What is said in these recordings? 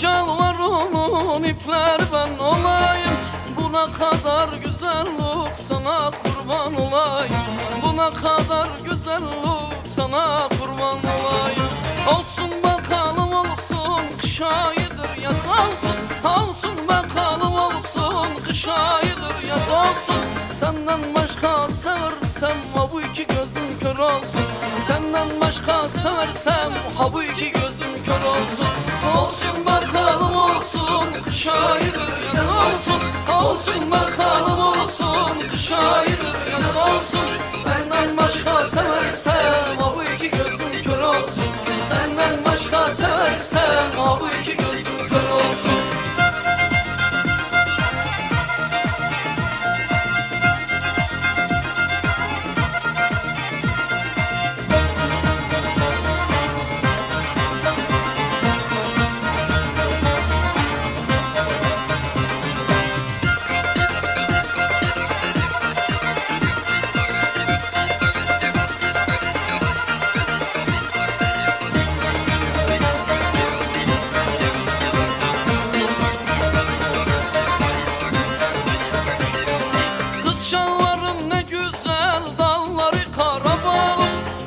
Yaman şalvarının ipler ben olayım. Buna kadar güzellik sana kurban olayım. Buna kadar güzellik sana kurban olayım. Olsun bakalım olsun kış ayıdır yaz olsun. Olsun bakalım olsun kış ayıdır yaz olsun. Senden başka seversem ha bu iki gözüm kör olsun. Senden başka seversem ha bu iki gözüm Olsun bakalım olsun kış yaz olsun. Senden başka seversem ha bu iki gözüm kör olsun. Senden başka seversem ha bu iki gözüm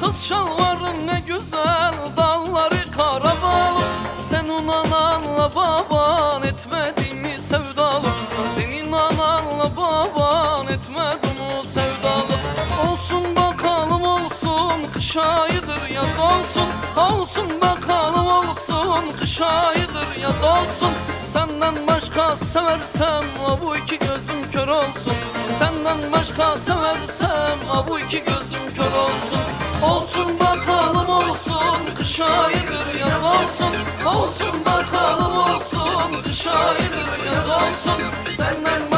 Kız şalvarın ne güzel dalları kara balım Senin ananla baban etmedi mi sevdalım Senin ananla baban etmedi mi sevdalım Olsun bakalım olsun kış ayıdır yaz olsun. Olsun bakalım olsun kış ayıdır yaz olsun. Senden başka seversem bu iki gözüm kör olsun. Senden başka seversem bu iki gözüm kör ayıdır yaz olsun. Senden